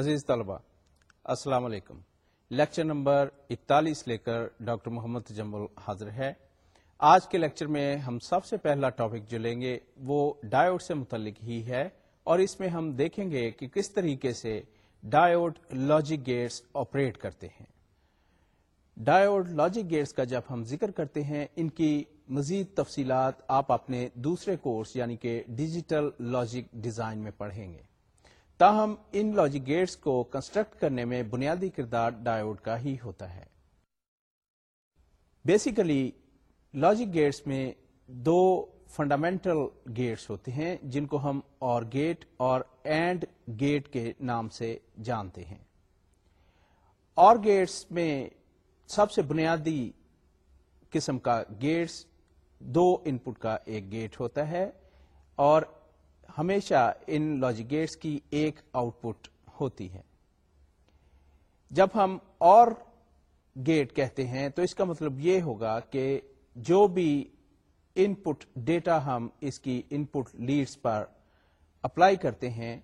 عزیز طلبہ السلام علیکم لیکچر نمبر اکتالیس لے کر ڈاکٹر محمد جمبول حاضر ہے آج کے لیکچر میں ہم سب سے پہلا ٹاپک جو لیں گے وہ ڈائیوڈ سے متعلق ہی ہے اور اس میں ہم دیکھیں گے کہ کس طریقے سے ڈائیوڈ لاجک گیٹس آپریٹ کرتے ہیں ڈائیوڈ لاجک گیٹس کا جب ہم ذکر کرتے ہیں ان کی مزید تفصیلات آپ اپنے دوسرے کورس یعنی کہ ڈیجیٹل لاجک ڈیزائن میں پڑھیں گے تاہم ان لاجک گیٹس کو کنسٹرکٹ کرنے میں بنیادی کردار ڈائیوڈ کا ہی ہوتا ہے بیسیکلی لاجک گیٹس میں دو فنڈامنٹل گیٹس ہوتے ہیں جن کو ہم اور گیٹ اور اینڈ گیٹ کے نام سے جانتے ہیں اور گیٹس میں سب سے بنیادی قسم کا گیٹس دو ان پٹ کا ایک گیٹ ہوتا ہے اور ہمیشہ ان لاجک گیٹس کی ایک آؤٹ پٹ ہوتی ہے جب ہم اور گیٹ کہتے ہیں تو اس کا مطلب یہ ہوگا کہ جو بھی ان پٹ ڈیٹا ہم اس کی ان پٹ لیڈس پر اپلائی کرتے ہیں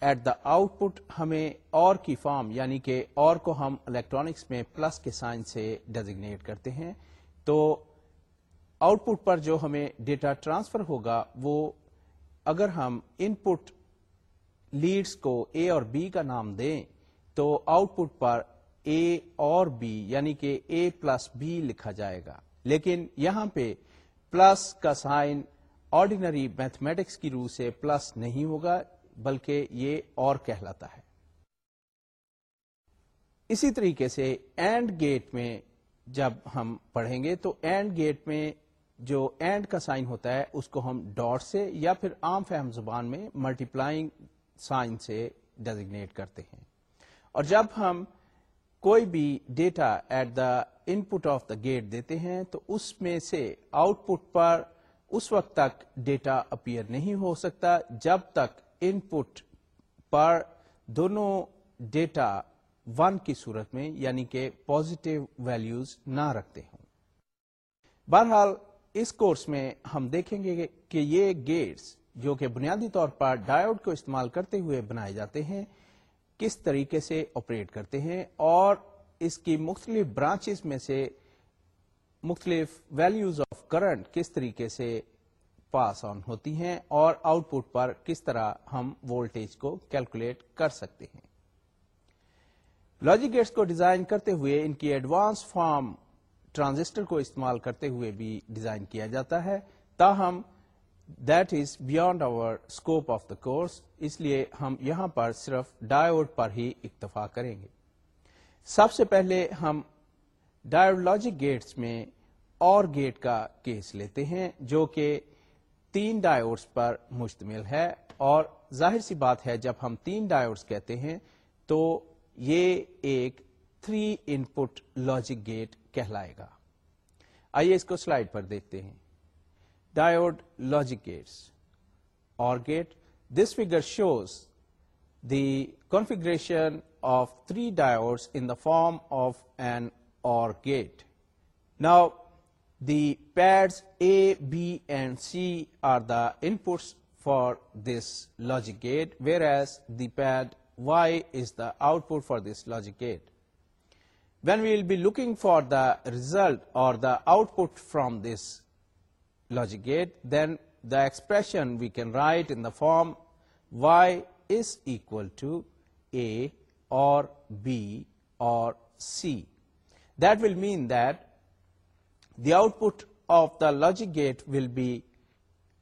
ایٹ دا آؤٹ پٹ ہمیں اور کی فارم یعنی کہ اور کو ہم الیکٹرانکس میں پلس کے سائن سے ڈیزیگنیٹ کرتے ہیں تو آؤٹ پٹ پر جو ہمیں ڈیٹا ٹرانسفر ہوگا وہ اگر ہم ان پٹ لیڈس کو اے اور بی کا نام دیں تو آؤٹ پٹ پر اے اور بی یعنی کہ اے پلس بی لکھا جائے گا لیکن یہاں پہ پلس کا سائن آرڈینری میتھمیٹکس کی روح سے پلس نہیں ہوگا بلکہ یہ اور کہلاتا ہے اسی طریقے سے اینڈ گیٹ میں جب ہم پڑھیں گے تو اینڈ گیٹ میں جو اینڈ کا سائن ہوتا ہے اس کو ہم ڈاٹ سے یا پھر عام فہم زبان میں ملٹی پلائنگ سائن سے ڈیزیگنیٹ کرتے ہیں اور جب ہم کوئی بھی data at the input of the gate دیتے ہیں تو اس میں سے آؤٹ پٹ پر اس وقت تک ڈیٹا اپیئر نہیں ہو سکتا جب تک ان پٹ پر دونوں ڈیٹا ون کی صورت میں یعنی کہ پوزیٹو ویلیوز نہ رکھتے ہوں بہرحال اس کورس میں ہم دیکھیں گے کہ یہ گیٹس جو کہ بنیادی طور پر ڈائیوڈ کو استعمال کرتے ہوئے بنائے جاتے ہیں کس طریقے سے آپریٹ کرتے ہیں اور اس کی مختلف برانچ میں سے مختلف ویلوز آف کرنٹ کس طریقے سے پاس آن ہوتی ہیں اور آؤٹ پٹ پر کس طرح ہم وولٹیج کو کیلکولیٹ کر سکتے ہیں لاجک گیٹس کو ڈیزائن کرتے ہوئے ان کی ایڈوانس فارم ٹرانزسٹر کو استعمال کرتے ہوئے بھی ڈیزائن کیا جاتا ہے تاہم that is beyond our scope of the course اس لیے ہم یہاں پر صرف ڈایوڈ پر ہی اکتفا کریں گے سب سے پہلے ہم گیٹس میں اور گیٹ کا کیس لیتے ہیں جو کہ تین ڈایوڈس پر مشتمل ہے اور ظاہر سی بات ہے جب ہم تین ڈایوڈس کہتے ہیں تو یہ ایک three input logic gate کہلائے گا آئیے اس کو سلائڈ پر دیکھتے ہیں diode logic gates OR gate this figure shows the configuration of three diodes in the form of an OR gate now the pads A B and C are the inputs for this logic gate whereas the pad Y is the output for this logic gate when we will be looking for the result or the output from this logic gate, then the expression we can write in the form y is equal to a or b or c. That will mean that the output of the logic gate will be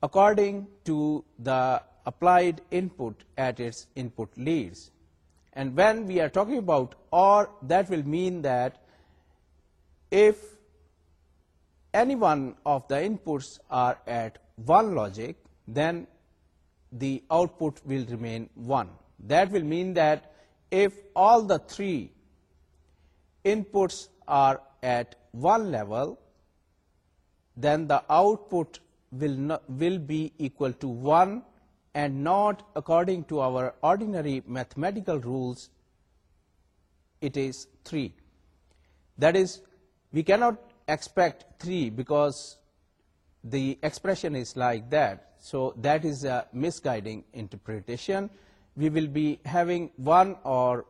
according to the applied input at its input leads. And when we are talking about or, that will mean that if any one of the inputs are at 1 logic, then the output will remain 1. That will mean that if all the 3 inputs are at 1 level, then the output will be equal to 1 and not according to our ordinary mathematical rules, it is 3. That is, we cannot expect 3 because the expression is like that. So that is a misguiding interpretation. We will be having 1 or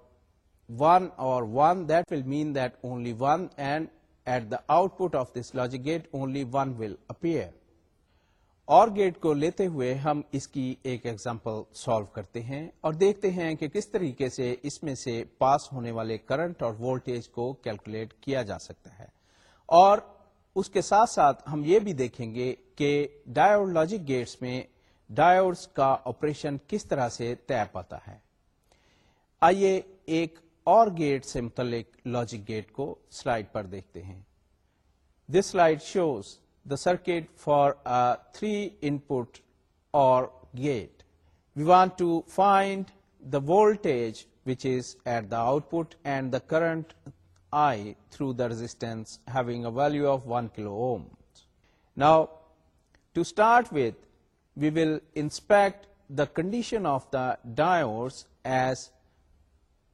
1 or 1. That will mean that only 1, and at the output of this logic gate only 1 will appear. OR gate کو لیتے ہوئے ہم اس کی ایک example solve کرتے ہیں اور دیکھتے ہیں کہ کس طریقے سے اس میں سے پاس ہونے والے کرنٹ اور وولٹیج کو کیلکولیٹ کیا جا سکتا ہے اور اس کے ساتھ ساتھ ہم یہ بھی دیکھیں گے کہ ڈایوڈ لاجک گیٹس میں ڈایوڈس کا آپریشن کس طرح سے طے پاتا ہے آئیے ایک اور گیٹ سے متعلق لاجک گیٹ کو سلائڈ پر دیکھتے ہیں this slide shows the circuit for a 3-input OR gate. We want to find the voltage which is at the output and the current I through the resistance having a value of 1 kilo ohms. Now, to start with, we will inspect the condition of the diodes as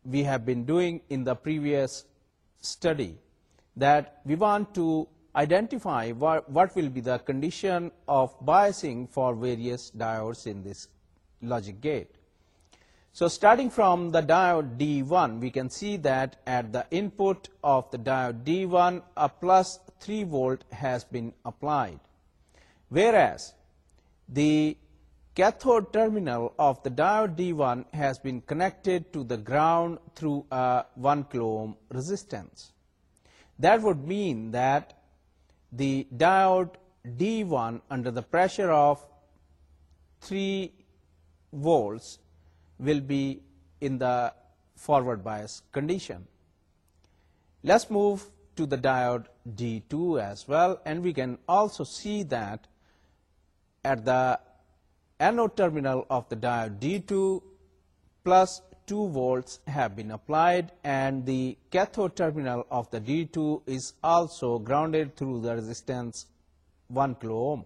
we have been doing in the previous study, that we want to identify what will be the condition of biasing for various diodes in this logic gate. So starting from the diode D1, we can see that at the input of the diode D1, a plus 3 volt has been applied, whereas the cathode terminal of the diode D1 has been connected to the ground through a 1 kilo ohm resistance. That would mean that the diode D1 under the pressure of 3 volts will be in the forward bias condition. Let's move to the diode D2 as well, and we can also see that at the anode terminal of the diode D2, plus 2 volts have been applied, and the cathode terminal of the D2 is also grounded through the resistance 1 kilo ohm.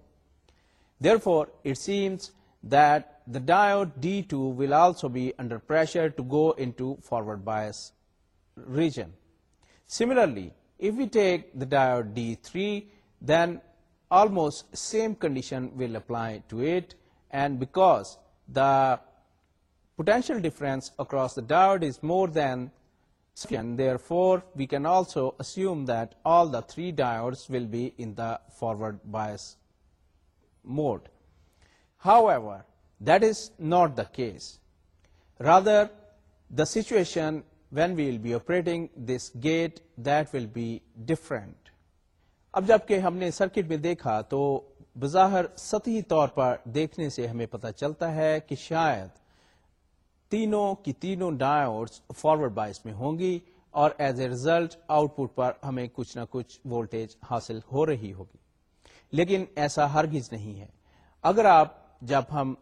Therefore, it seems that the diode D2 will also be under pressure to go into forward bias region. Similarly, if we take the diode D3, then almost same condition will apply to it, and because the potential difference across the ڈائرڈ is more than there four we can also assume three diodes will be in the forward bias mode however that is not the case rather the situation when well be operating this gate that will be different اب جبکہ ہم نے circuit میں دیکھا تو بظاہر سطحی طور پر دیکھنے سے ہمیں پتا چلتا ہے کہ شاید تینوں کی تینوں ڈایوڈز فارورڈ بائس میں ہوں گی اور as a result out put پر ہمیں کچھ نہ کچھ وولٹیج حاصل ہو رہی ہوگی لیکن ایسا ہرگز نہیں ہے اگر آپ جب ہم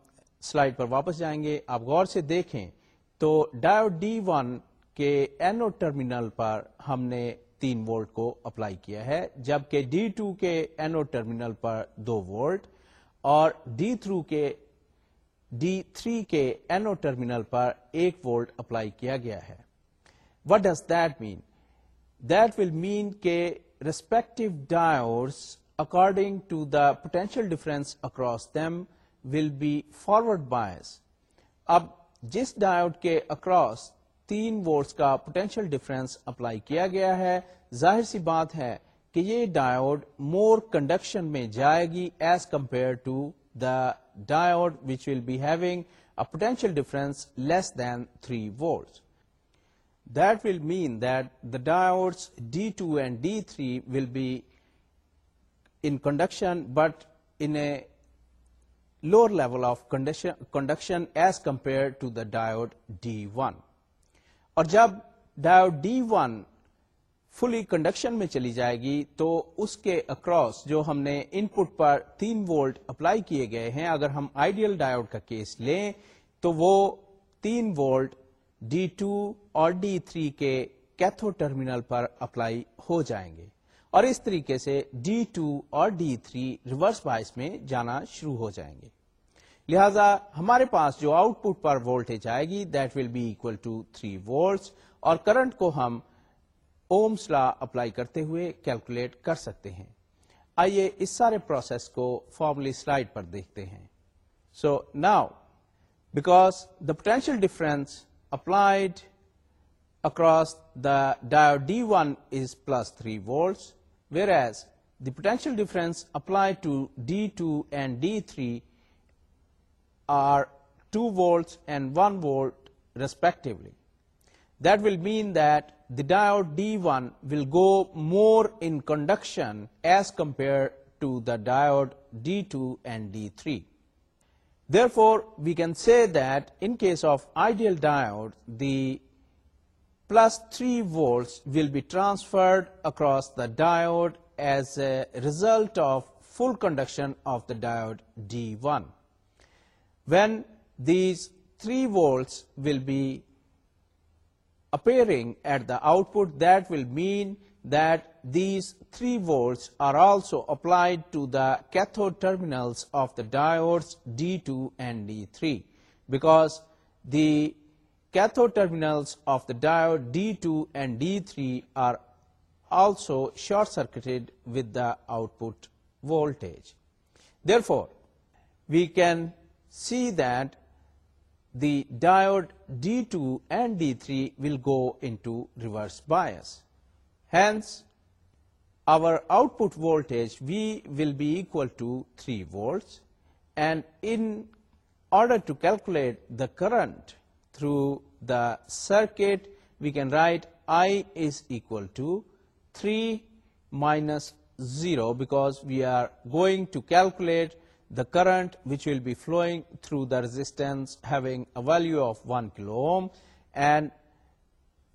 سلائڈ پر واپس جائیں گے آپ غور سے دیکھیں تو ڈایو ڈی ون کے اینو ٹرمینل پر ہم نے تین وولٹ کو اپلائی کیا ہے جبکہ ڈی ٹو کے اینو ٹرمینل پر دو وولٹ اور ڈی تھرو کے ڈی تھری کے اینو ٹرمینل پر ایک وولٹ اپلائی کیا گیا ہے what does that mean that will mean کے respective diodes according to the potential difference across them will be forward با اب جس ڈایوڈ کے اکراس تین وولٹس کا پوٹینشیل ڈفرینس اپلائی کیا گیا ہے ظاہر سی بات ہے کہ یہ ڈایوڈ مور کنڈکشن میں جائے گی as compare to diode which will being a potential difference less than three volt that will mean that the diodes D two and D three will be in conduction but in lower level of conduction as compare to the diode D one اور جب diode D one fully conduction میں چلی جائے گی تو اس کے across جو ہم نے ان پٹ پر تین وولٹ اپلائی کیے گئے ہیں اگر ہم آئیڈیل ڈایوڈ کا کیس لیں تو وہ تین وولٹ ڈی ٹو اور ڈی تھری کے کیتھو ٹرمینل پر اپلائی ہو جائیں گے اور اس طریقے سے ڈی ٹو اور ڈی تھری ریورس بائس میں جانا شروع ہو جائیں گے لہذا ہمارے پاس جو آؤٹ پٹ پر وولٹ آئے that will be equal to three volt اور کرنٹ کو ہم اپلائی کرتے ہوئے کیلکولیٹ کر سکتے ہیں آئیے اس سارے پروسیس کو فارملی سلائڈ پر دیکھتے ہیں so now because the potential difference applied across the diode D one is plus three volts whereas the potential difference apply to D two and D three are two volts and one volt respectively That will mean that the diode D1 will go more in conduction as compared to the diode D2 and D3. Therefore, we can say that in case of ideal diode, the plus 3 volts will be transferred across the diode as a result of full conduction of the diode D1. When these 3 volts will be appearing at the output, that will mean that these 3 volts are also applied to the cathode terminals of the diodes D2 and D3, because the cathode terminals of the diode D2 and D3 are also short-circuited with the output voltage. Therefore, we can see that the diode D2 and D3 will go into reverse bias. Hence, our output voltage V will be equal to 3 volts, and in order to calculate the current through the circuit, we can write I is equal to 3 minus 0, because we are going to calculate the current which will be flowing through the resistance having a value of 1 kilo ohm. And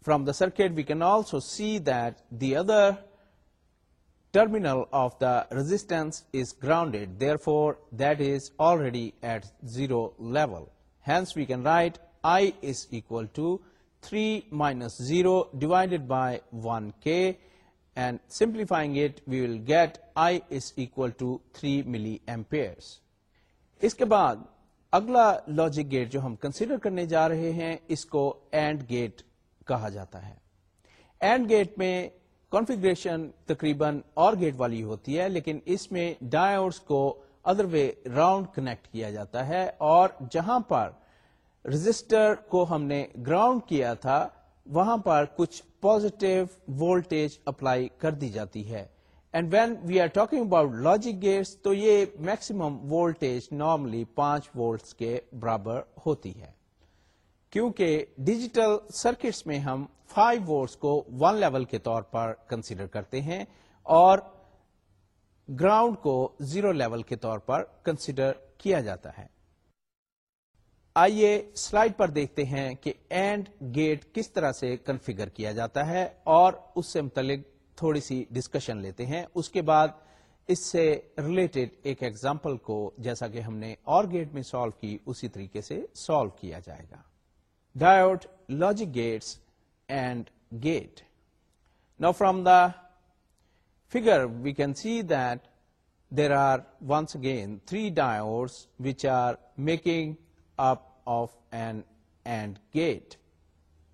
from the circuit we can also see that the other terminal of the resistance is grounded, therefore that is already at 0 level. Hence we can write I is equal to 3 minus 0 divided by 1K gate جو ہم consider کرنے جا رہے ہیں اس کو AND gate کہا جاتا ہے اینڈ گیٹ میں کانفیگریشن تقریباً اور گیٹ والی ہوتی ہے لیکن اس میں ڈائورس کو ادر وے راؤنڈ کنیکٹ کیا جاتا ہے اور جہاں پر رجسٹر کو ہم نے گراؤنڈ کیا تھا وہاں پر کچھ پوزیٹو وولٹیج اپلائی کر دی جاتی ہے and when we are talking about logic gates تو یہ میکسیمم وولٹیج نارملی پانچ وولٹ کے برابر ہوتی ہے کیونکہ ڈیجیٹل سرکٹس میں ہم فائیو وولٹس کو ون لیول کے طور پر کنسیڈر کرتے ہیں اور گراؤنڈ کو زیرو لیول کے طور پر کنسیڈر کیا جاتا ہے آئیے سلائڈ پر دیکھتے ہیں کہ اینڈ گیٹ کس طرح سے کنفیگر کیا جاتا ہے اور اس سے متعلق تھوڑی سی ڈسکشن لیتے ہیں اس کے بعد اس سے ریلیٹڈ ایک ایگزامپل کو جیسا کہ ہم نے اور گیٹ میں سالو کی اسی طریقے سے سالو کیا جائے گا diode logic gates AND gate نا from the figure we can see that there are once again three diodes which are making up of an AND gate.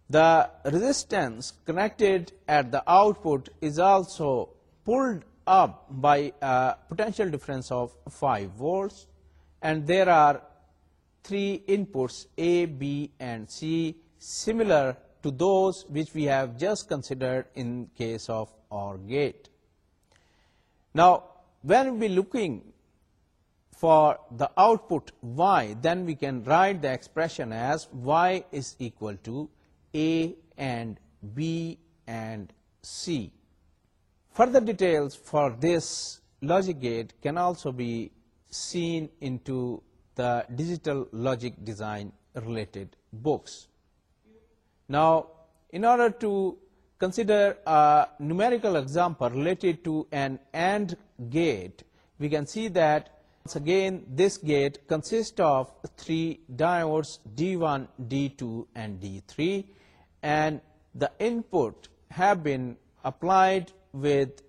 The resistance connected at the output is also pulled up by a potential difference of 5 volts, and there are 3 inputs A, B, and C, similar to those which we have just considered in case of OR gate. Now, when we looking for the output y, then we can write the expression as y is equal to a and b and c. Further details for this logic gate can also be seen into the digital logic design related books. Now, in order to consider a numerical example related to an AND gate, we can see that once again, this gate consists of three diodes D1, D2 and D3, and the input have been applied with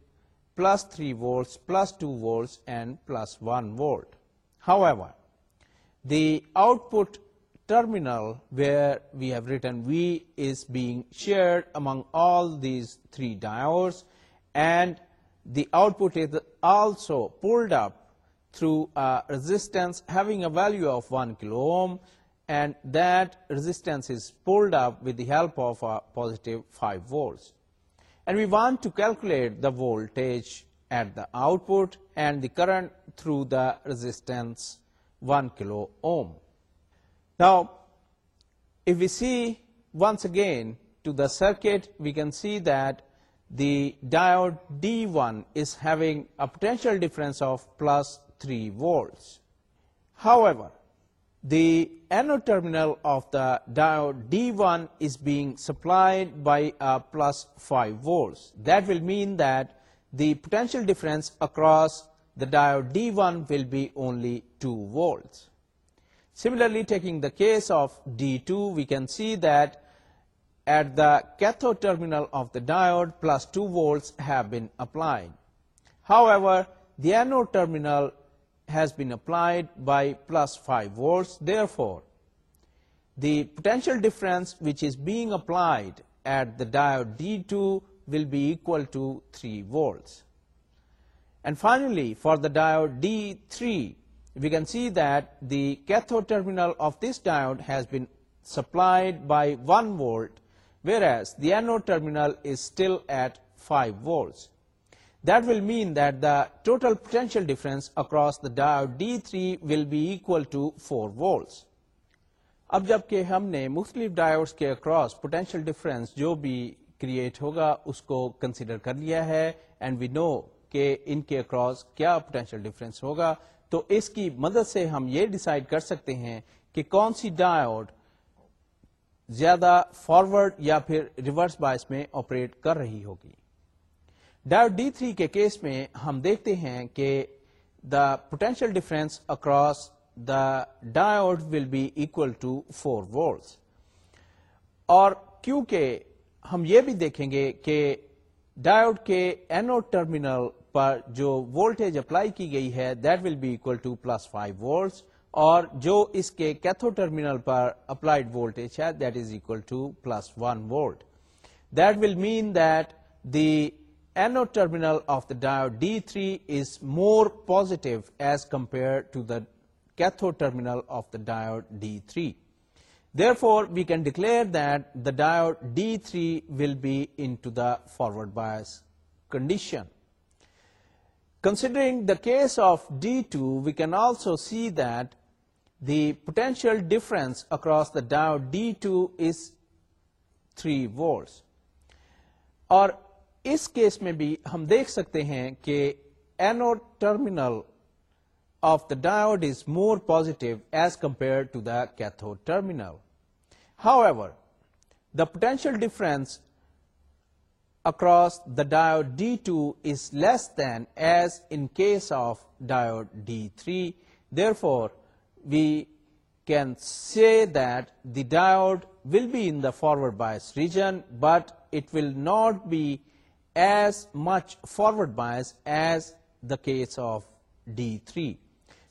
plus 3 volts, plus 2 volts and plus 1 volt. However, the output terminal where we have written V is being shared among all these three diodes, and the output is also pulled up through a resistance having a value of 1 kilo ohm, and that resistance is pulled up with the help of a positive 5 volts. And we want to calculate the voltage at the output and the current through the resistance 1 kilo ohm. Now, if we see once again to the circuit, we can see that the diode D1 is having a potential difference of plus three volt how terminal D one supplied بائیس five دشل difference across D one will be only two volt similarly taking the case of D two we can see that at the terminal of the diode plus two volts however has been applied by plus 5 volts. Therefore, the potential difference which is being applied at the diode D2 will be equal to 3 volts. And finally, for the diode D3, we can see that the cathode terminal of this diode has been supplied by 1 volt, whereas the anode terminal is still at 5 volts. Mean that the total potential the across D3 D three will be 4 to four جبکہ ہم نے مختلف کے across potential difference جو بھی create ہوگا اس کو consider کر لیا ہے اینڈ وی نو کہ ان کے اکراس کیا پوٹینشیل ڈفرینس ہوگا تو اس کی مدد سے ہم یہ ڈیسائیڈ کر سکتے ہیں کہ کون سی ڈائیوڈ زیادہ فارورڈ یا پھر ریورس بائس میں آپریٹ کر رہی ہوگی ڈایوڈ ڈی تھری کے کیس میں ہم دیکھتے ہیں کہ the potential difference across the diode will be equal to four volts اور کیونکہ ہم یہ بھی دیکھیں گے کہ ڈایوڈ کے اینو ٹرمینل پر جو وولٹیج اپلائی کی گئی ہے that will be equal to plus five volts اور جو اس کے کیتھو ٹرمینل پر اپلائڈ وولٹیج ہے that is equal to plus one volt that will mean that the anode terminal of the diode D3 is more positive as compared to the cathode terminal of the diode D3. Therefore, we can declare that the diode D3 will be into the forward bias condition. Considering the case of D2, we can also see that the potential difference across the diode D2 is 3 volts. Or اس case میں بھی ہم دیکھ سکتے ہیں کہ anode terminal of the diode is more positive as compare to the cathode terminal however the potential difference across the diode D two is less than as in case of diode D three therefore we can see that the diode will be in the forward bias region but it will not be as much forward bias as the case of D three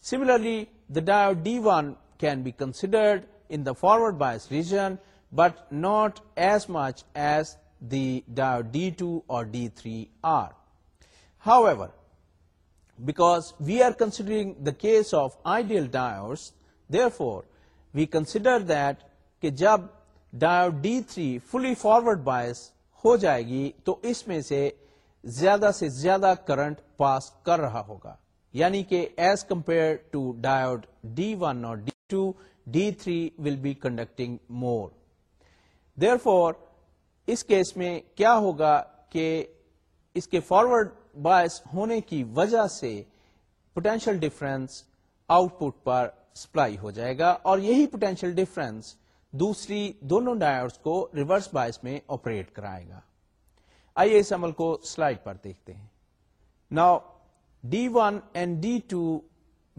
similarly the diode D one can be considered in the forward bias region but not as much as the diode D two اور D three are however because we are considering the case of ideal diodes therefore we consider that کہ جب diode D three fully forward bias ہو جائے گی تو اس میں سے زیادہ سے زیادہ کرنٹ پاس کر رہا ہوگا یعنی کہ as compare to diode D one اور D two D three will be conducting more therefore اس کیس میں کیا ہوگا کہ اس کے فارورڈ باس ہونے کی وجہ سے پوٹینشیل ڈفرینس آؤٹ پٹ پر سپلائی ہو جائے گا اور یہی پوٹینشیل ڈفرینس دوسری دونوں ڈائرس کو ریورس بائس میں آپریٹ کرائے گا آئیے اس عمل کو سلائڈ پر دیکھتے ہیں نا D one and D two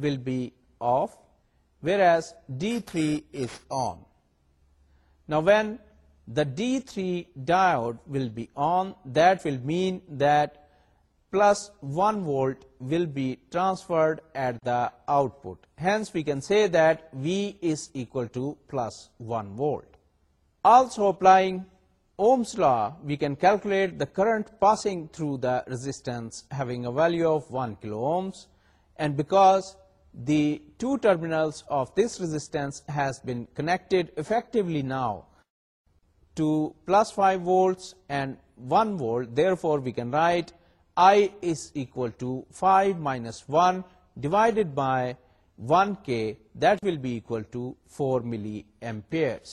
will be off whereas D three is on نا when the D three diode will be on will mean that plus one volt will be transferred at the output. Hence, we can say that V is equal to plus 1 volt. Also, applying Ohm's law, we can calculate the current passing through the resistance having a value of 1 kilo ohms, and because the two terminals of this resistance has been connected effectively now to plus 5 volts and 1 volt, therefore we can write I is equal to five minus one divided by one کے that will equal to four milliamperes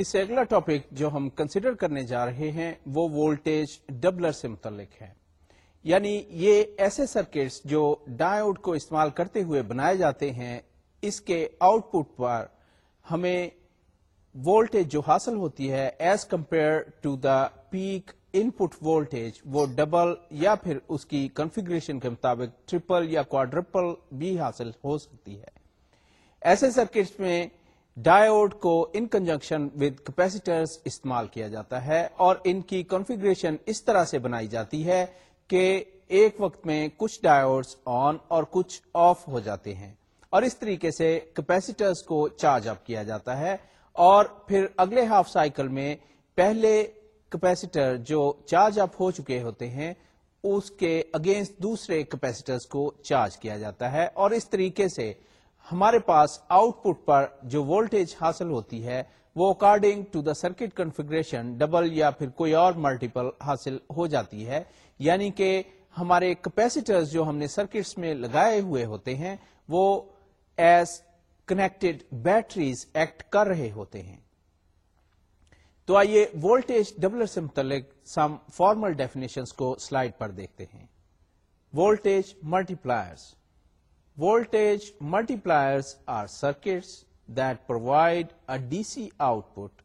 اس سے اگلا topic جو ہم consider کرنے جا رہے ہیں وہ وولٹیج ڈبلر سے متعلق ہے یعنی یہ ایسے سرکٹس جو ڈائیوڈ کو استعمال کرتے ہوئے بنائے جاتے ہیں اس کے آؤٹ پٹ پر ہمیں وولٹیج جو حاصل ہوتی ہے as compare to the peak input voltage وہ ڈبل یا پھر اس کی کنفیگریشن کے مطابق یا کوڈرپل بھی حاصل ہو سکتی ہے ایسے سرکٹس میں کو ان کنجنکشن ود استعمال کیا جاتا ہے اور ان کی کنفیگریشن اس طرح سے بنائی جاتی ہے کہ ایک وقت میں کچھ ڈایوڈ آن اور کچھ آف ہو جاتے ہیں اور اس طریقے سے کیپیسیٹرز کو چارج اپ کیا جاتا ہے اور پھر اگلے ہاف سائیکل میں پہلے کیپیسیٹر جو چارج اپ ہو چکے ہوتے ہیں اس کے اگینسٹ دوسرے کیپیسیٹرز کو چارج کیا جاتا ہے اور اس طریقے سے ہمارے پاس آؤٹ پٹ پر جو وولٹیج حاصل ہوتی ہے وہ according to the circuit configuration double یا پھر کوئی اور ملٹیپل حاصل ہو جاتی ہے یعنی کہ ہمارے کیپیسیٹرز جو ہم نے سرکٹس میں لگائے ہوئے ہوتے ہیں وہ ایز کنیکٹڈ بیٹریز ایکٹ کر رہے ہوتے ہیں تو آئیے وولٹیج ڈبلر سے متعلق سم فارمل ڈیفینیشن کو سلائڈ پر دیکھتے ہیں voltage multipliers voltage multipliers are circuits that provide a D C output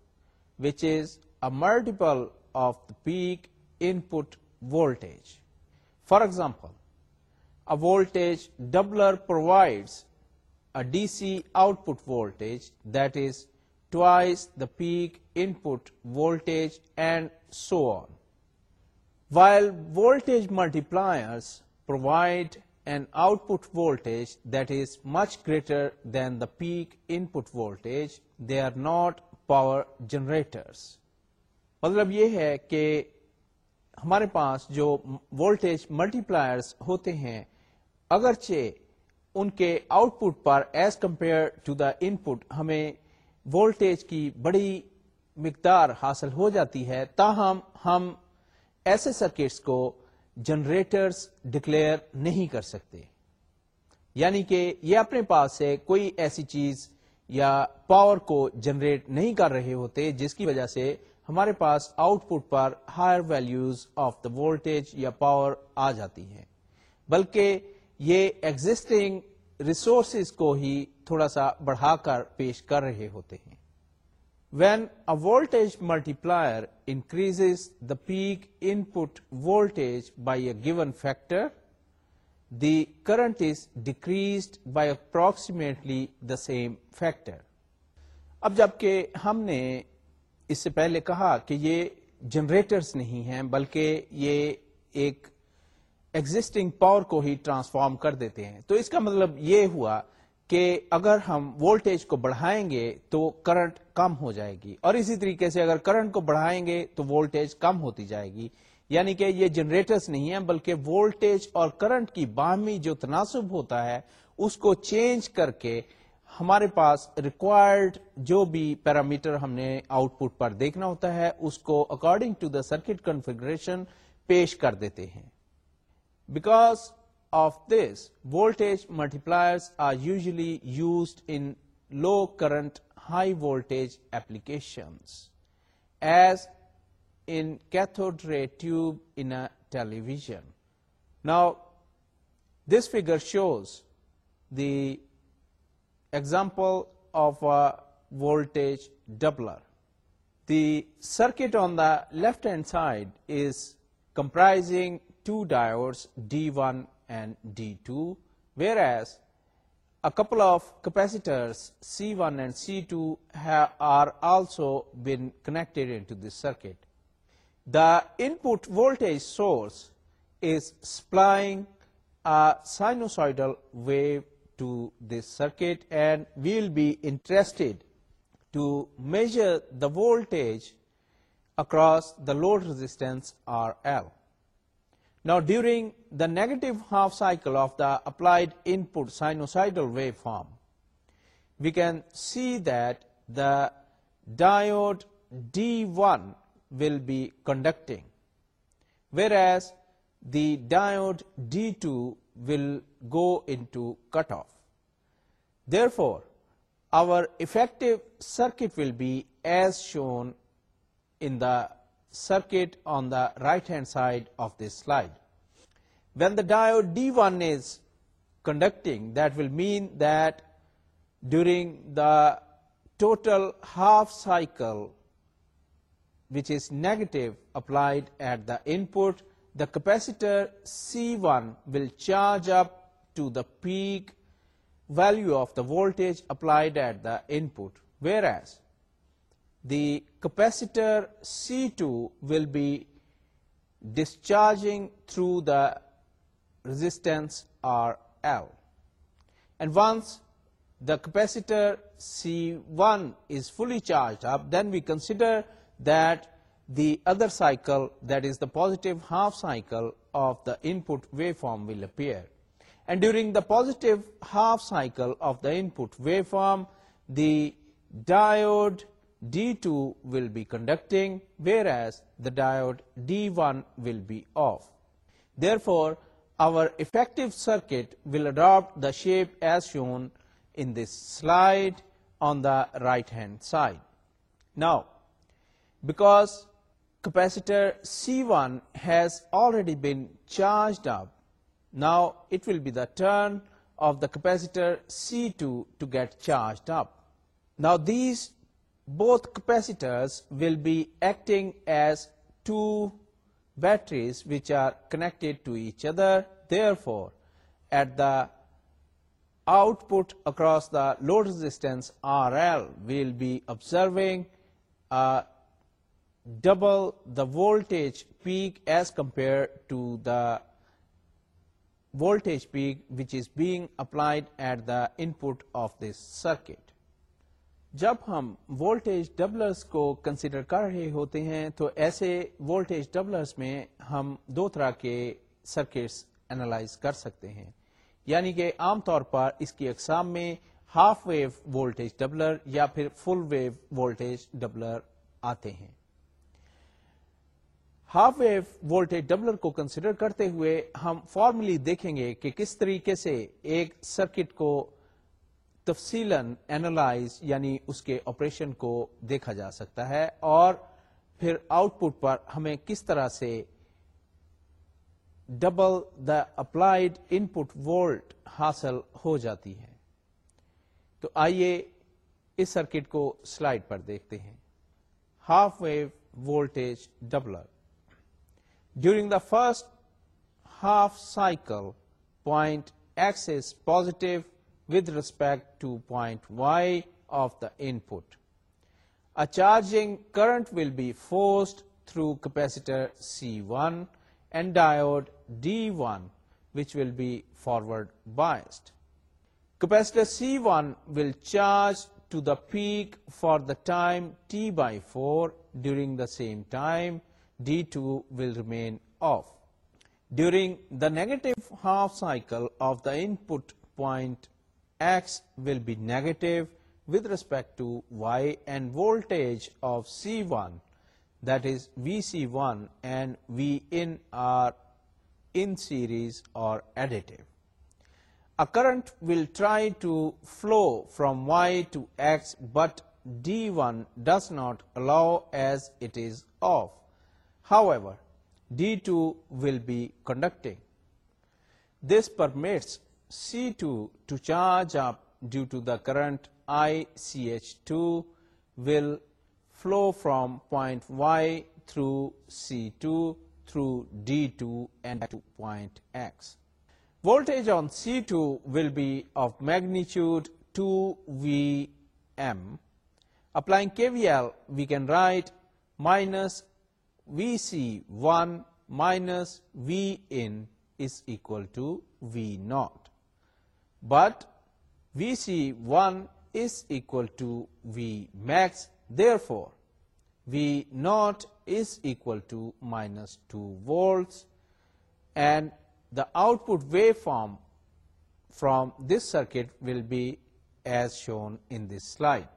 which is a multiple of the peak input voltage for example a voltage doubler provides a D C output voltage that is twice the peak input voltage and so on while voltage multipliers provide and output voltage that is much greater than the peak input voltage they are not power generators مطلب یہ ہے کہ ہمارے پاس جو voltage multi pliers ہوتے ہیں اگرچہ ان کے آؤٹ پٹ پر as compare to the input ہمیں وولٹیج کی بڑی مقدار حاصل ہو جاتی ہے تاہم ہم ایسے سرکٹس کو جنریٹرز ڈکلیئر نہیں کر سکتے یعنی کہ یہ اپنے پاس سے کوئی ایسی چیز یا پاور کو جنریٹ نہیں کر رہے ہوتے جس کی وجہ سے ہمارے پاس آؤٹ پٹ پر higher values of the voltage یا پاور آ جاتی ہے بلکہ یہ ایگزٹنگ ریسورسز کو ہی تھوڑا سا بڑھا کر پیش کر رہے ہوتے ہیں when a volt multiplier increase the peak input voltage by a given factor the current is decrease by approximately the same factor اب جبکہ ہم نے اس سے پہلے کہا کہ یہ جنریٹرس نہیں ہیں بلکہ یہ ایک ایگزٹنگ پاور کو ہی ٹرانسفارم کر دیتے ہیں تو اس کا مطلب یہ ہوا کہ اگر ہم وولٹیج کو بڑھائیں گے تو کرنٹ کم ہو جائے گی اور اسی طریقے سے اگر کرنٹ کو بڑھائیں گے تو وولٹیج کم ہوتی جائے گی یعنی کہ یہ جنریٹرز نہیں ہیں بلکہ وولٹیج اور کرنٹ کی باہمی جو تناسب ہوتا ہے اس کو چینج کر کے ہمارے پاس ریکوائرڈ جو بھی پیرامیٹر ہم نے آؤٹ پٹ پر دیکھنا ہوتا ہے اس کو according to the circuit configuration پیش کر دیتے ہیں Because of this, voltage multipliers are usually used in low current, high voltage applications, as in cathode ray tube in a television. Now, this figure shows the example of a voltage doubler. The circuit on the left hand side is comprising two diodes D1 and D2, whereas a couple of capacitors C1 and C2 are also been connected into this circuit. The input voltage source is supplying a sinusoidal wave to this circuit, and we will be interested to measure the voltage across the load resistance RL. Now, during the negative half cycle of the applied input sinusoidal waveform, we can see that the diode D1 will be conducting, whereas the diode D2 will go into cutoff. Therefore, our effective circuit will be as shown in the circuit on the right hand side of this slide. When the diode D1 is conducting, that will mean that during the total half cycle, which is negative, applied at the input, the capacitor C1 will charge up to the peak value of the voltage applied at the input, whereas the capacitor C2 will be discharging through the resistance RL. And once the capacitor C1 is fully charged up, then we consider that the other cycle, that is the positive half cycle of the input waveform, will appear. And during the positive half cycle of the input waveform, the diode D2 will be conducting, whereas the diode D1 will be off. Therefore, our effective circuit will adopt the shape as shown in this slide on the right hand side. Now, because capacitor C1 has already been charged up, now it will be the turn of the capacitor C2 to get charged up. Now, these both capacitors will be acting as two batteries which are connected to each other. Therefore, at the output across the load resistance RL, we will be observing double the voltage peak as compared to the voltage peak which is being applied at the input of this circuit. جب ہم voltage doublers کو consider کر رہے ہوتے ہیں تو ایسے voltage doublers میں ہم دو طرح کے سرکٹس کر سکتے ہیں یعنی کہ عام طور پر اس کی اقسام میں ہاف ویو وولٹیج ڈبلر یا پھر فل ویو وولٹیج ڈبلر آتے ہیں ہاف ویو وولٹیج ڈبلر کو کنسیڈر کرتے ہوئے ہم فارملی دیکھیں گے کہ کس طریقے سے ایک سرکٹ کو تفصیل اینالائز یعنی اس کے آپریشن کو دیکھا جا سکتا ہے اور پھر آؤٹ پٹ پر ہمیں کس طرح سے double the applied input volt حاصل ہو جاتی ہے تو آئیے اس سرکٹ کو سلائڈ پر دیکھتے ہیں half wave volt doubler during the first half cycle point X is positive with respect to point Y of the input. A charging current will be forced through capacitor C1 and diode D1, which will be forward biased. Capacitor C1 will charge to the peak for the time T by 4. During the same time, D2 will remain off. During the negative half cycle of the input point X will be negative with respect to Y, and voltage of C1, that is VC1 and Vin, are in series or additive. A current will try to flow from Y to X, but D1 does not allow as it is off. However, D2 will be conducting. This permits C2 to charge up due to the current ICH2 will flow from point Y through C2 through D2 and to point X. Voltage on C2 will be of magnitude 2Vm. Applying KVL, we can write minus Vc1 minus Vin is equal to V0 but Vc1 is equal to Vmax. Therefore, V0 is equal to minus 2 volts, and the output waveform from this circuit will be as shown in this slide.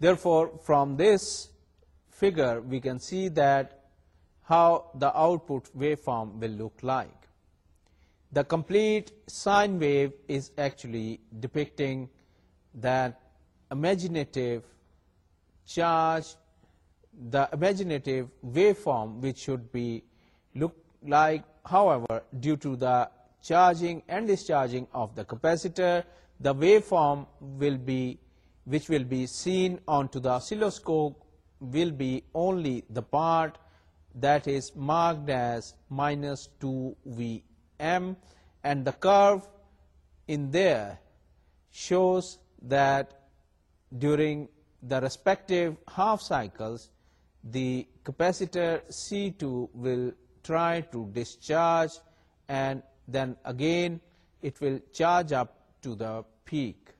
Therefore, from this figure we can see that how the output waveform will look like the complete sine wave is actually depicting that imaginative charge, the imaginative waveform, which should be look like. However, due to the charging and discharging of the capacitor, the waveform which will be seen onto the oscilloscope will be only the part that is marked as minus 2V M and the curve in shows C2 the try half discharge and then again it will charge up to the peak.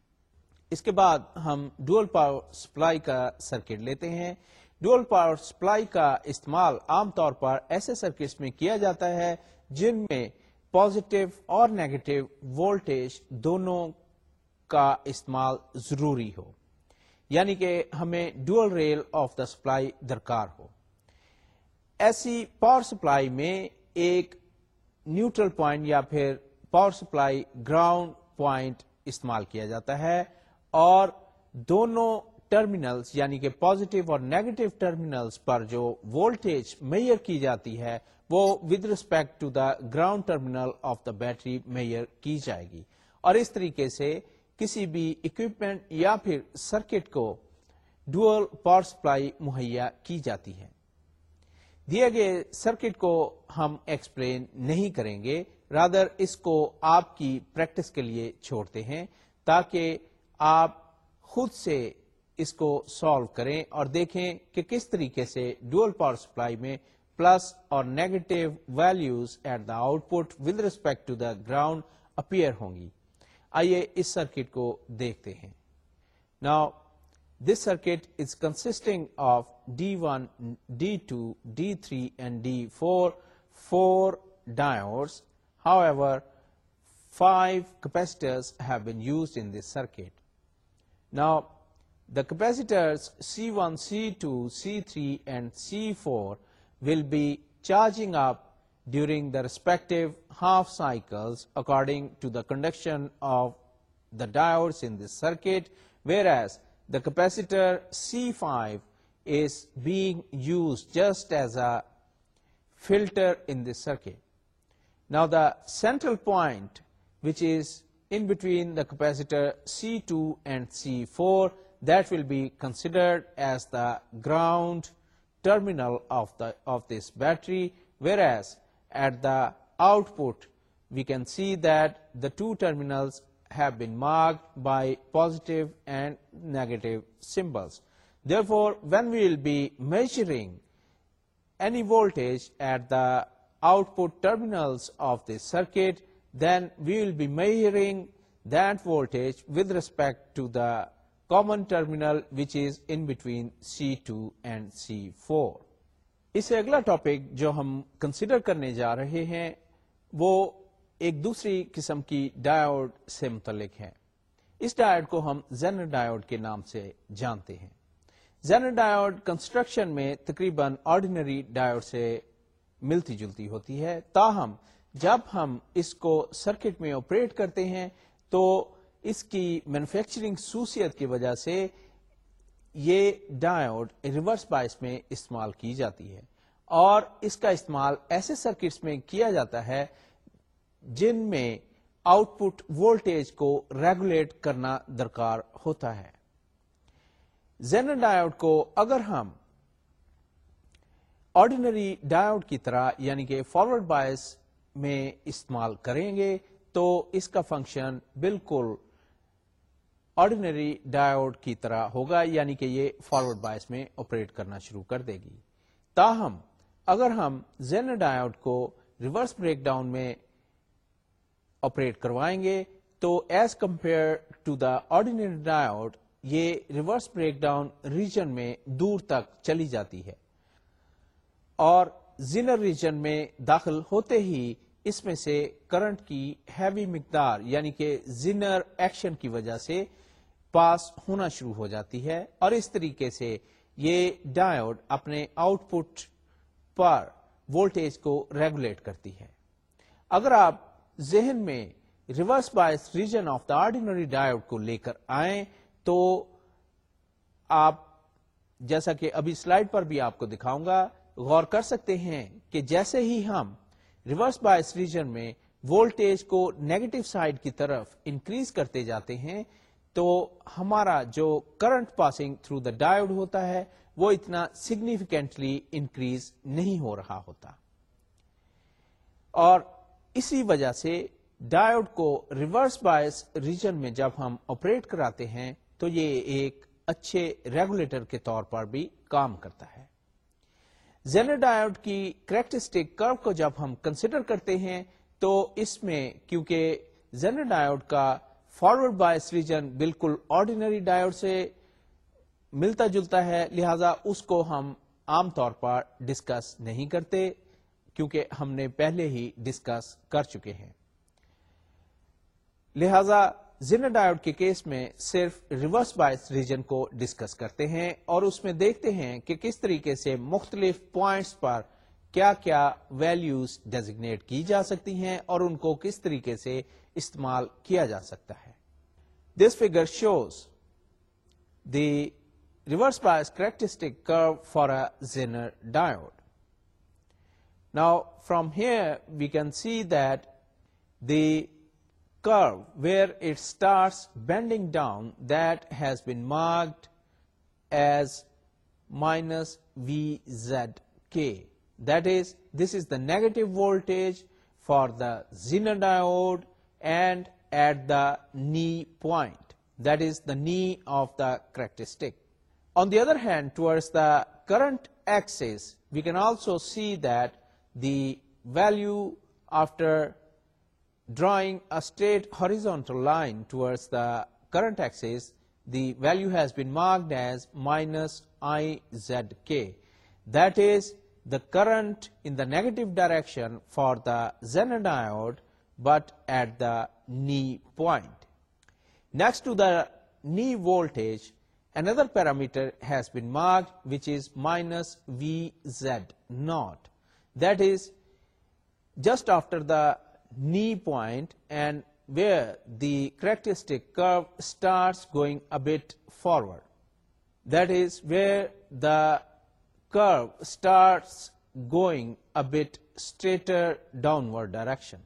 اس کے بعد ہم dual power supply کا circuit لیتے ہیں dual power supply کا استعمال عام طور پر ایسے سرکٹس میں کیا جاتا ہے جن میں پازیٹو اور نیگیٹو وولٹیج دونوں کا استعمال ضروری ہو یعنی کہ ہمیں dual rail of the supply درکار ہو ایسی پاور سپلائی میں ایک نیوٹرل پوائنٹ یا پھر پاور سپلائی گراؤنڈ پوائنٹ استعمال کیا جاتا ہے اور دونوں ٹرمینلز یعنی کہ پوزیٹو اور نیگیٹو ٹرمینلز پر جو وولٹیج میئر کی جاتی ہے وہ with respect to the ground terminal of the battery mayor کی جائے گی اور اس طریقے سے کسی بھی اکوپمنٹ یا پھر سرکٹ کو ڈوئل پاور سپلائی مہیا کی جاتی ہے دیے گئے سرکٹ کو ہم ایکسپلین نہیں کریں گے رادر اس کو آپ کی پریکٹس کے لیے چھوڑتے ہیں تاکہ آپ خود سے اس کو سالو کریں اور دیکھیں کہ کس طریقے سے ڈوئل پاور سپلائی میں پلس اور negative values at the output with respect to the ground appear ہوں گی آئیے اس سرکٹ کو دیکھتے ہیں نا this circuit is consisting of D one D two D three and D four four diodes however five capacitors been use in this circuit now the C C one two C three and C four will be charging up during the respective half cycles according to the conduction of the diodes in this circuit, whereas the capacitor C5 is being used just as a filter in this circuit. Now the central point, which is in between the capacitor C2 and C4, that will be considered as the ground terminal of this battery, whereas at the output we can see that the two terminals have been marked by positive and negative symbols. Therefore, when we will be measuring any voltage at the output terminals of this circuit, then we will be measuring that voltage with respect to the common terminal which is in between C two and C four اسے اگلا topic جو ہم consider کرنے جا رہے ہیں وہ ایک دوسری قسم کی ڈایوڈ سے متعلق ہے اس ڈایوڈ کو ہم زین ڈایوڈ کے نام سے جانتے ہیں زین ڈایوڈ کنسٹرکشن میں تقریباً آرڈینری ڈایوڈ سے ملتی جلتی ہوتی ہے تاہم جب ہم اس کو سرکٹ میں آپریٹ کرتے ہیں تو اس کی مینوفیکچرنگ سوسیت کی وجہ سے یہ ڈایوڈ ریورس بائس میں استعمال کی جاتی ہے اور اس کا استعمال ایسے سرکٹس میں کیا جاتا ہے جن میں آؤٹ پٹ وولٹیج کو ریگولیٹ کرنا درکار ہوتا ہے زینر ڈایوڈ کو اگر ہم آرڈینری ڈایوڈ کی طرح یعنی کہ فارورڈ بایس میں استعمال کریں گے تو اس کا فنکشن بالکل آرڈینری ڈائیوڈ کی طرح ہوگا یعنی کہ یہ فارورڈ بائس میں آپریٹ کرنا شروع کر دے گی تاہم اگر ہم زین ڈائیوڈ کو ریورس بریک ڈاؤن میں آپریٹ کروائیں گے تو as compare to the ordinary diode یہ ریورس بریک ڈاؤن ریجن میں دور تک چلی جاتی ہے اور زینر ریجن میں داخل ہوتے ہی اس میں سے کرنٹ کی ہیوی مقدار یعنی کہ زینر ایکشن کی وجہ سے پاس ہونا شروع ہو جاتی ہے اور اس طریقے سے یہ ڈایوڈ اپنے آؤٹ پٹ پر وولٹیج کو ریگولیٹ کرتی ہے اگر آپ ذہن میں reverse bias region of the ordinary diode کو لے کر آئیں تو آپ جیسا کہ ابھی سلائڈ پر بھی آپ کو دکھاؤں گا غور کر سکتے ہیں کہ جیسے ہی ہم ریورس بائس ریجن میں وولٹیج کو نیگیٹو سائڈ کی طرف انکریز کرتے جاتے ہیں تو ہمارا جو current passing through the diode ہوتا ہے وہ اتنا سگنیفیکینٹلی انکریز نہیں ہو رہا ہوتا اور اسی وجہ سے ڈائیوڈ کو ریورس بایس ریجن میں جب ہم آپریٹ کراتے ہیں تو یہ ایک اچھے ریگولیٹر کے طور پر بھی کام کرتا ہے زینر ڈائیوڈ کی کریکٹسٹک کو جب ہم کنسیڈر کرتے ہیں تو اس میں کیونکہ زینر ڈائیوڈ کا فارورڈ ریجن بالکل آرڈینری ڈائیوڈ سے ملتا جلتا ہے لہذا اس کو ہم عام طور پر ڈسکس نہیں کرتے کیونکہ ہم نے پہلے ہی ڈسکس کر چکے ہیں لہذا زن ڈائیوڈ کے کیس میں صرف ریورس بایس ریجن کو ڈسکس کرتے ہیں اور اس میں دیکھتے ہیں کہ کس طریقے سے مختلف پوائنٹس پر کیا کیا ویلیوز ڈیزیگنیٹ کی جا سکتی ہیں اور ان کو کس طریقے سے استعمال کیا جا سکتا ہے this figure shows the reverse characteristic curve for a diode dot now from here we can see that the curve where it starts bending down that has been marked as minus V Z K That is, this is the negative voltage for the Zener diode and at the knee point, that is the knee of the characteristic. On the other hand, towards the current axis, we can also see that the value after drawing a straight horizontal line towards the current axis, the value has been marked as minus IZK. That is, the current in the negative direction for the Zener diode, but at the knee point. Next to the knee voltage, another parameter has been marked, which is minus Vz0. That is just after the knee point and where the characteristic curve starts going a bit forward. That is where the curve starts going a bit straighter downward direction.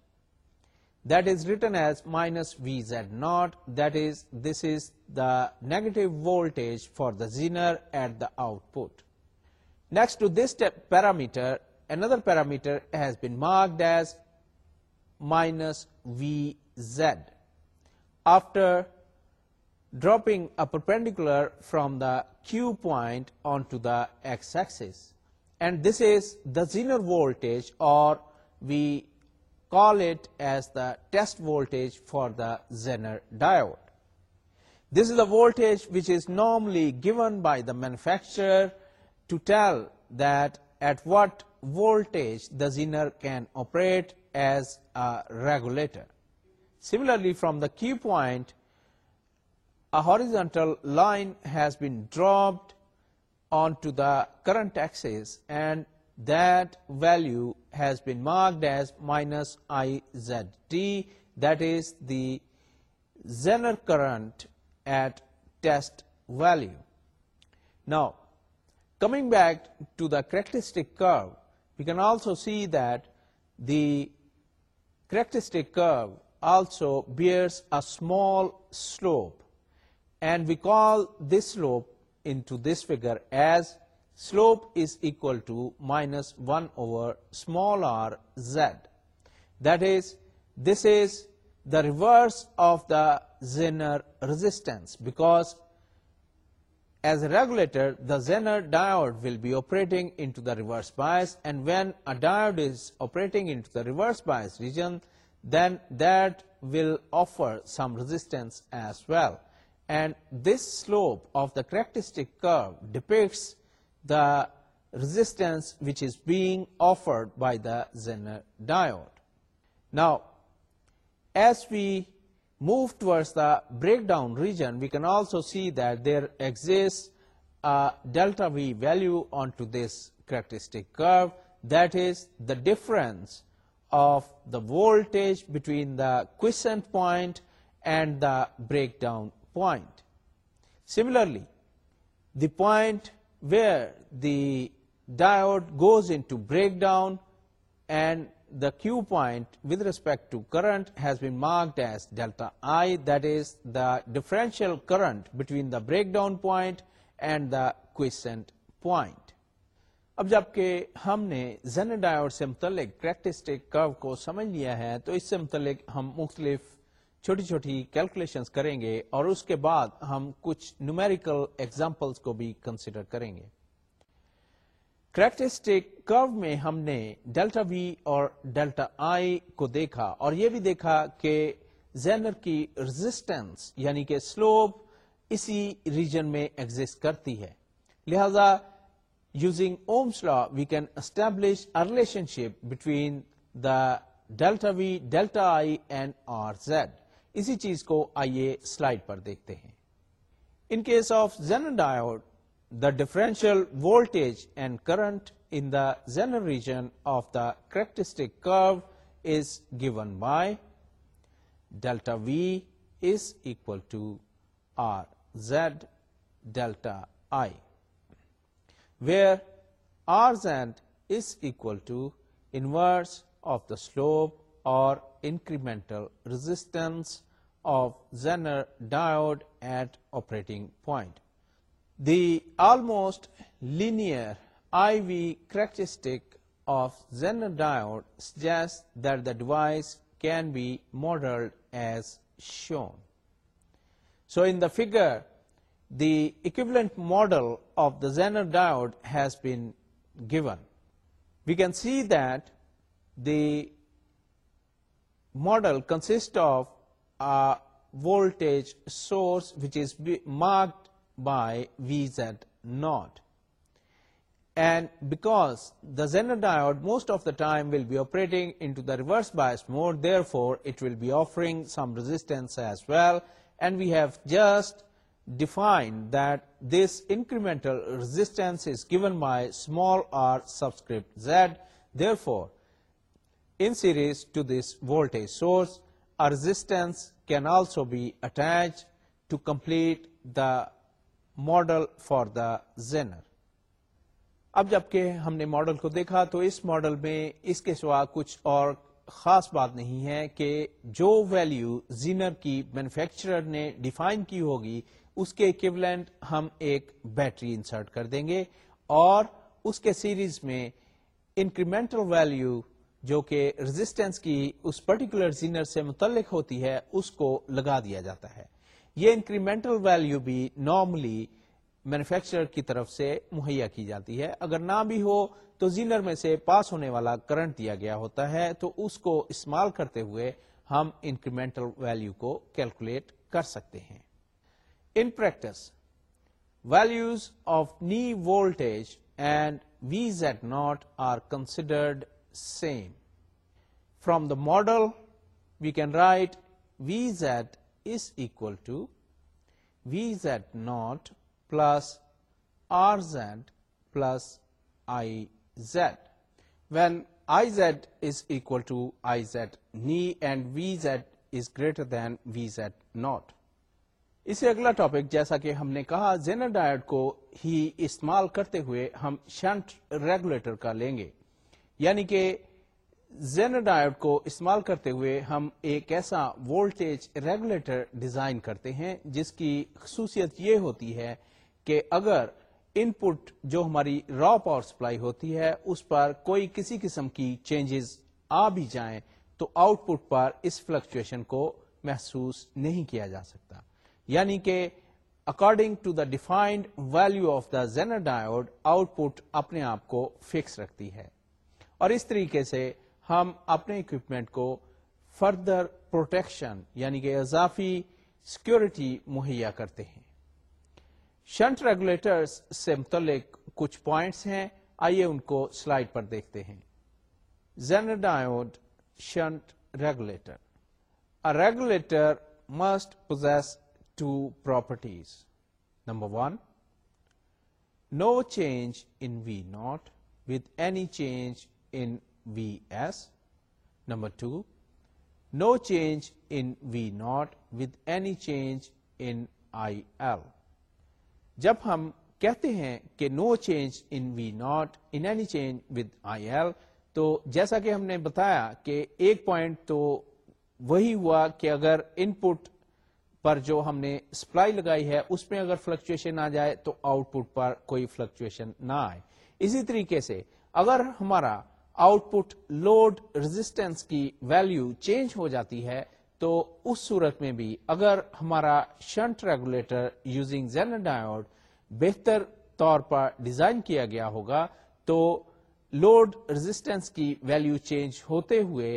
That is written as minus Vz naught, that is, this is the negative voltage for the zener at the output. Next to this parameter, another parameter has been marked as minus Vz. After dropping a perpendicular from the Q point onto the x-axis. And this is the Zener voltage, or we call it as the test voltage for the Zener diode. This is the voltage which is normally given by the manufacturer to tell that at what voltage the Zener can operate as a regulator. Similarly, from the Q point, a horizontal line has been dropped onto the current axis, and that value has been marked as minus IZT, that is the Zener current at test value. Now, coming back to the characteristic curve, we can also see that the characteristic curve also bears a small slope and we call this slope into this figure as slope is equal to minus 1 over small r z. That is, this is the reverse of the Zener resistance, because as a regulator, the Zener diode will be operating into the reverse bias, and when a diode is operating into the reverse bias region, then that will offer some resistance as well. And this slope of the characteristic curve depicts the resistance which is being offered by the Zener diode. Now, as we move towards the breakdown region, we can also see that there exists a delta V value onto this characteristic curve, that is the difference of the voltage between the quiescent point and the breakdown point similarly those in breakdown and the Q point current has been marked as delta I that is the differential current between the breakdown point and the اب جبکہ ہم نے زن ڈایوٹ سے متعلق characteristic کو سمجھ لیا ہے تو اس سے متعلق ہم مختلف چھوٹی چھوٹی کیلکولیشن کریں گے اور اس کے بعد ہم کچھ نیومیریکل ایگزامپل کو بھی کنسیڈر کریں گے کریکٹرسٹک کرو میں ہم نے ڈیلٹا وی اور ڈیلٹا آئی کو دیکھا اور یہ بھی دیکھا کہ زینر کی رزسٹینس یعنی کہ سلوب اسی ریجن میں ایگزٹ کرتی ہے لہذا using ohms law we can establish a relationship between the delta V delta I and R Z اسی چیز کو آئیے سلائڈ پر دیکھتے ہیں in case of Zener diode the differential volt and current in the Zener region of the characteristic curve is given by delta V is equal to R Z delta I where R Z is equal to inverse of the slope اور incremental resistance of Zener diode at operating point. The almost linear IV characteristic of Zener diode suggests that the device can be modeled as shown. So, in the figure, the equivalent model of the Zener diode has been given. We can see that the model consists of voltage source which is marked by VZ0. And because the Zener diode most of the time will be operating into the reverse bias mode, therefore it will be offering some resistance as well, and we have just defined that this incremental resistance is given by small r subscript Z, therefore in series to this voltage source. resistance can also be attached to complete the model for the Zener. اب جبکہ ہم نے model کو دیکھا تو اس model میں اس کے سوا کچھ اور خاص بات نہیں ہے کہ جو ویلو زینر کی مینوفیکچرر نے ڈیفائن کی ہوگی اس کے اکیولنٹ ہم ایک بیٹری انسرٹ کر دیں گے اور اس کے سیریز میں انکریمنٹل ویلو جو کہ ریزسٹینس کی اس پرٹیکولر زینر سے متعلق ہوتی ہے اس کو لگا دیا جاتا ہے یہ انکریمنٹل ویلیو بھی نارملی مینوفیکچرر کی طرف سے مہیا کی جاتی ہے اگر نہ بھی ہو تو زینر میں سے پاس ہونے والا کرنٹ دیا گیا ہوتا ہے تو اس کو استعمال کرتے ہوئے ہم انکریمنٹل ویلیو کو کیلکولیٹ کر سکتے ہیں in practice values of knee volt and V Z naught are considered same From the model we can write V Z is to to V Z naught plus R Z plus I Z V I Z is equal to I Z knee and V Z is greater than V naught اسے اگلا topic جیسا کہ ہم نے کہا Zener diet کو ہی استعمال کرتے ہوئے ہم شنٹ ریگولیٹر کا لیں گے یعنی کہ زین ڈائٹ کو استعمال کرتے ہوئے ہم ایک ایسا وولٹیج ریگولیٹر ڈیزائن کرتے ہیں جس کی خصوصیت یہ ہوتی ہے کہ اگر ان پٹ جو ہماری را پاور سپلائی ہوتی ہے اس پر کوئی کسی قسم کی چینجز آ بھی جائیں تو آؤٹ پٹ پر اس فلکچویشن کو محسوس نہیں کیا جا سکتا یعنی کہ according to the defined value of the Zener زیناڈاڈ output اپنے آپ کو فکس رکھتی ہے اور اس طریقے سے ہم اپنے اکوپمنٹ کو فردر پروٹیکشن یعنی کہ اضافی سیکورٹی مہیا کرتے ہیں شنٹ ریگولیٹر سے متعلق کچھ پوائنٹس ہیں آئیے ان کو سلائڈ پر دیکھتے ہیں zener diode shunt regulator a regulator must possess two properties number one no change in V naught with any change V S number two no change in V naught in change جب ہم کہتے ہیں کہ no change in V naught change with I L تو جیسا کہ ہم نے بتایا کہ ایک پوائنٹ تو وہی ہوا کہ اگر ان پٹ پر جو ہم نے سپلائی لگائی ہے اس میں اگر فلکچویشن آ جائے تو آؤٹ پٹ پر کوئی فلکچویشن نہ آئے اسی طریقے سے اگر ہمارا آؤٹ پٹ لوڈ رزسٹینس کی ویلو چینج ہو جاتی ہے تو اس صورت میں بھی اگر ہمارا شنٹ ریگولیٹر یوزنگ بہتر طور پر ڈیزائن کیا گیا ہوگا تو لوڈ رزسٹینس کی ویلو چینج ہوتے ہوئے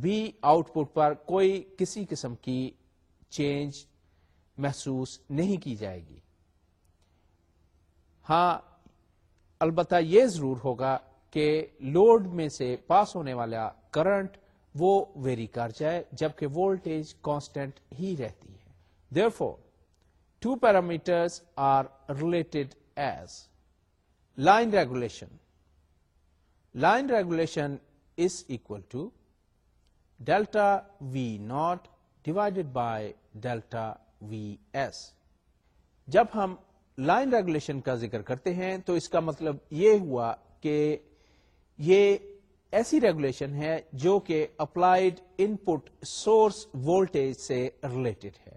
بھی آؤٹ پٹ پر کوئی کسی قسم کی چینج محسوس نہیں کی جائے گی ہاں البتہ یہ ضرور ہوگا کہ لوڈ میں سے پاس ہونے والا کرنٹ وہ ویری کر جائے جبکہ وولٹیج کانسٹنٹ ہی رہتی ہے four two are related as line regulation line regulation is equal to delta V naught divided by delta V S جب ہم لائن ریگولیشن کا ذکر کرتے ہیں تو اس کا مطلب یہ ہوا کہ یہ ایسی ریگولیشن ہے جو کہ اپلائڈ انپٹ سورس وولٹ سے ریلیٹڈ ہے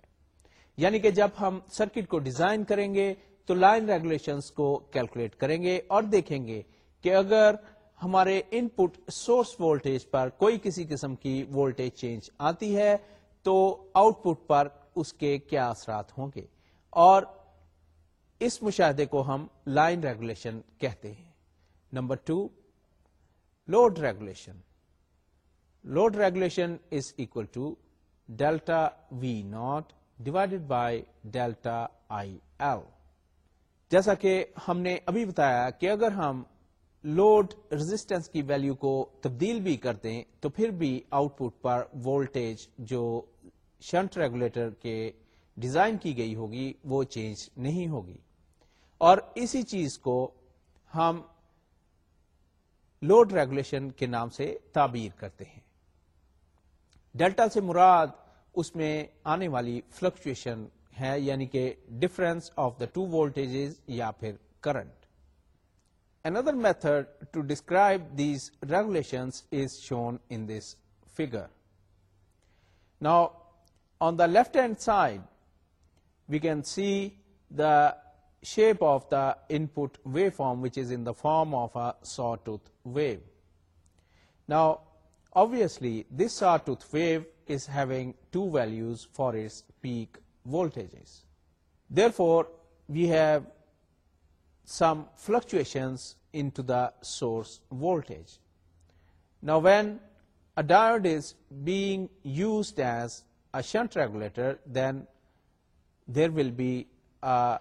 یعنی کہ جب ہم سرکٹ کو ڈیزائن کریں گے تو لائن ریگولشن کو کیلکولیٹ کریں گے اور دیکھیں گے کہ اگر ہمارے انپٹ سورس وولٹیج پر کوئی کسی قسم کی وولٹیج چینج آتی ہے تو آؤٹ پٹ پر اس کے کیا اثرات ہوں گے اور اس مشاہدے کو ہم لائن ریگولیشن کہتے ہیں number two load regulation load regulation is equal to delta V naught divided by delta I L جیسا کہ ہم نے ابھی بتایا کہ اگر ہم لوڈ رزسٹینس کی ویلو کو تبدیل بھی کر دیں تو پھر بھی آؤٹ پٹ پر وولٹیج جو شنٹ ریگولیٹر کے ڈیزائن کی گئی ہوگی وہ چینج نہیں ہوگی اور اسی چیز کو ہم لوڈ ریگولیشن کے نام سے تعبیر کرتے ہیں ڈیلٹا سے مراد اس میں آنے والی فلکچویشن ہے یعنی کہ difference of the two volt یا پھر current another method to describe these regulation is shown in this figure now on the left hand side we can see the shape of the input waveform, which is in the form of a sawtooth wave. Now, obviously, this sawtooth wave is having two values for its peak voltages. Therefore, we have some fluctuations into the source voltage. Now, when a diode is being used as a shunt regulator, then there will be a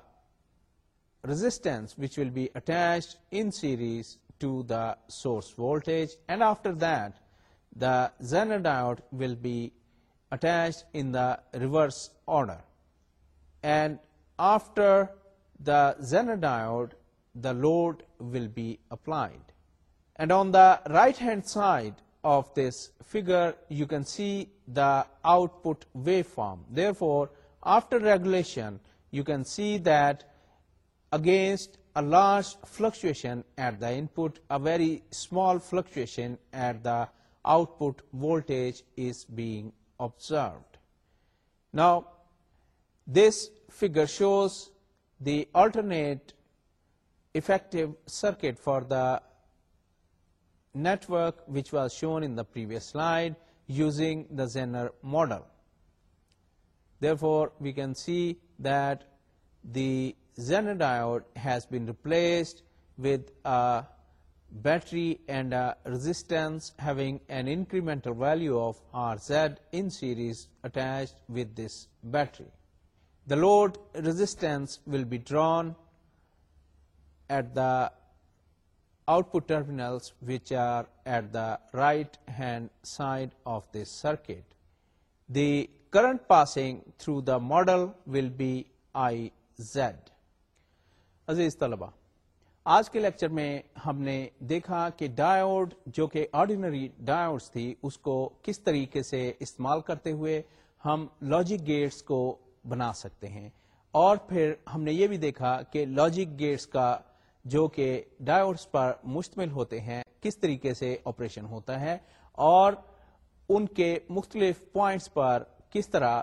resistance which will be attached in series to the source voltage, and after that the Zener diode will be attached in the reverse order. And after the Zener diode, the load will be applied. And on the right hand side of this figure you can see the output waveform. Therefore, after regulation you can see that against a large fluctuation at the input, a very small fluctuation at the output voltage is being observed. Now, this figure shows the alternate effective circuit for the network which was shown in the previous slide using the Zener model. Therefore, we can see that the Zener diode has been replaced with a battery and a resistance having an incremental value of Rz in series attached with this battery. The load resistance will be drawn at the output terminals, which are at the right hand side of this circuit. The current passing through the model will be Iz. عزیز طلبہ آج کے lecture میں ہم نے دیکھا کہ diode جو کہ آرڈینری ڈایوڈس تھی اس کو کس طریقے سے استعمال کرتے ہوئے ہم لاجک گیٹس کو بنا سکتے ہیں اور پھر ہم نے یہ بھی دیکھا کہ لاجک گیٹس کا جو کہ ڈایوڈس پر مشتمل ہوتے ہیں کس طریقے سے آپریشن ہوتا ہے اور ان کے مختلف پوائنٹس پر کس طرح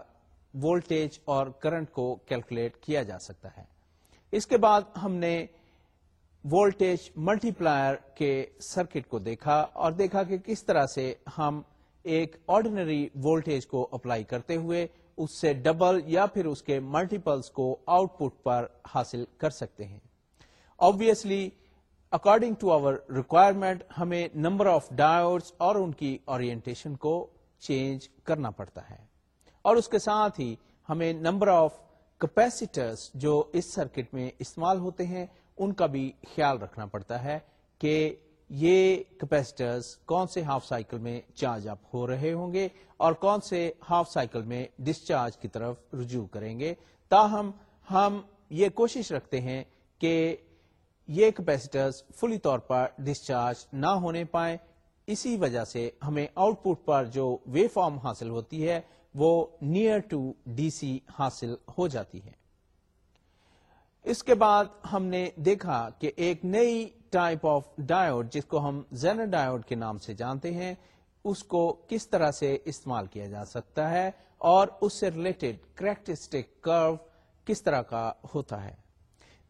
وولٹیج اور کرنٹ کو کیلکولیٹ کیا جا سکتا ہے اس کے بعد ہم نے وولٹیج ملٹی پلائر کے سرکٹ کو دیکھا اور دیکھا کہ کس طرح سے ہم ایک آرڈینری وولٹیج کو اپلائی کرتے ہوئے اس سے ڈبل یا پھر اس کے ملٹیپلس کو آؤٹ پٹ پر حاصل کر سکتے ہیں obviously according to our requirement ہمیں نمبر آف ڈائرس اور ان کی اورینٹیشن کو چینج کرنا پڑتا ہے اور اس کے ساتھ ہی ہمیں نمبر آف کیپیسیٹرس جو اس سرکٹ میں استعمال ہوتے ہیں ان کا بھی خیال رکھنا پڑتا ہے کہ یہ کون سے ہاف سائیکل میں چارج اپ ہو رہے ہوں گے اور کون سے ہاف سائیکل میں ڈسچارج کی طرف رجوع کریں گے تاہم ہم یہ کوشش رکھتے ہیں کہ یہ کیپیسیٹرس فلی طور پر ڈسچارج نہ ہونے پائیں اسی وجہ سے ہمیں آؤٹ پٹ پر جو وے فارم حاصل ہوتی ہے وہ نیئر ٹو ڈی سی حاصل ہو جاتی ہے اس کے بعد ہم نے دیکھا کہ ایک نئی ٹائپ آف ڈایوڈ جس کو ہم زینر ڈایوڈ کے نام سے جانتے ہیں اس کو کس طرح سے استعمال کیا جا سکتا ہے اور اس سے ریلیٹڈ کریکٹسٹک کرو کس طرح کا ہوتا ہے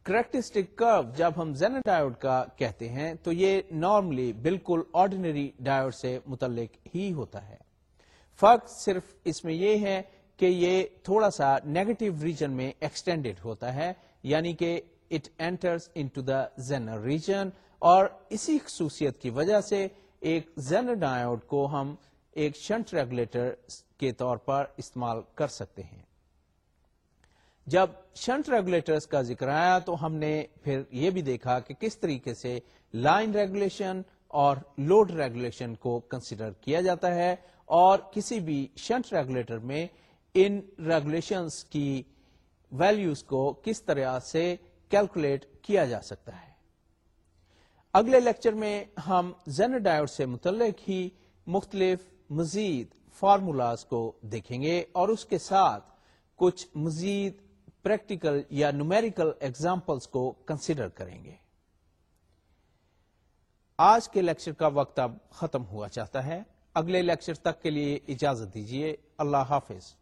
کریکٹسٹک کرو جب ہم زینر ڈایوڈ کا کہتے ہیں تو یہ نارملی بالکل آرڈینری ڈایوڈ سے متعلق ہی ہوتا ہے فرق صرف اس میں یہ ہے کہ یہ تھوڑا سا نیگیٹو ریجن میں ایکسٹینڈیڈ ہوتا ہے یعنی کہ اٹ اینٹر زینر ریجن اور اسی خصوصیت کی وجہ سے ایک زینر ڈایوڈ کو ہم ایک شنٹ ریگولیٹر کے طور پر استعمال کر سکتے ہیں جب شنٹ ریگولیٹر کا ذکر آیا تو ہم نے پھر یہ بھی دیکھا کہ کس طریقے سے لائن ریگولیشن اور لوڈ ریگولیشن کو کنسیڈر کیا جاتا ہے اور کسی بھی شنٹ ریگولیٹر میں ان ریگولیشنس کی ویلوز کو کس طرح سے کیلکولیٹ کیا جا سکتا ہے اگلے لیکچر میں ہم زین ڈائیوڈ سے متعلق ہی مختلف مزید فارمولاز کو دیکھیں گے اور اس کے ساتھ کچھ مزید پریکٹیکل یا نومیریکل ایگزامپلس کو کنسیڈر کریں گے آج کے لیکچر کا وقت اب ختم ہوا چاہتا ہے اگلے لیکچر تک کے لیے اجازت دیجیے اللہ حافظ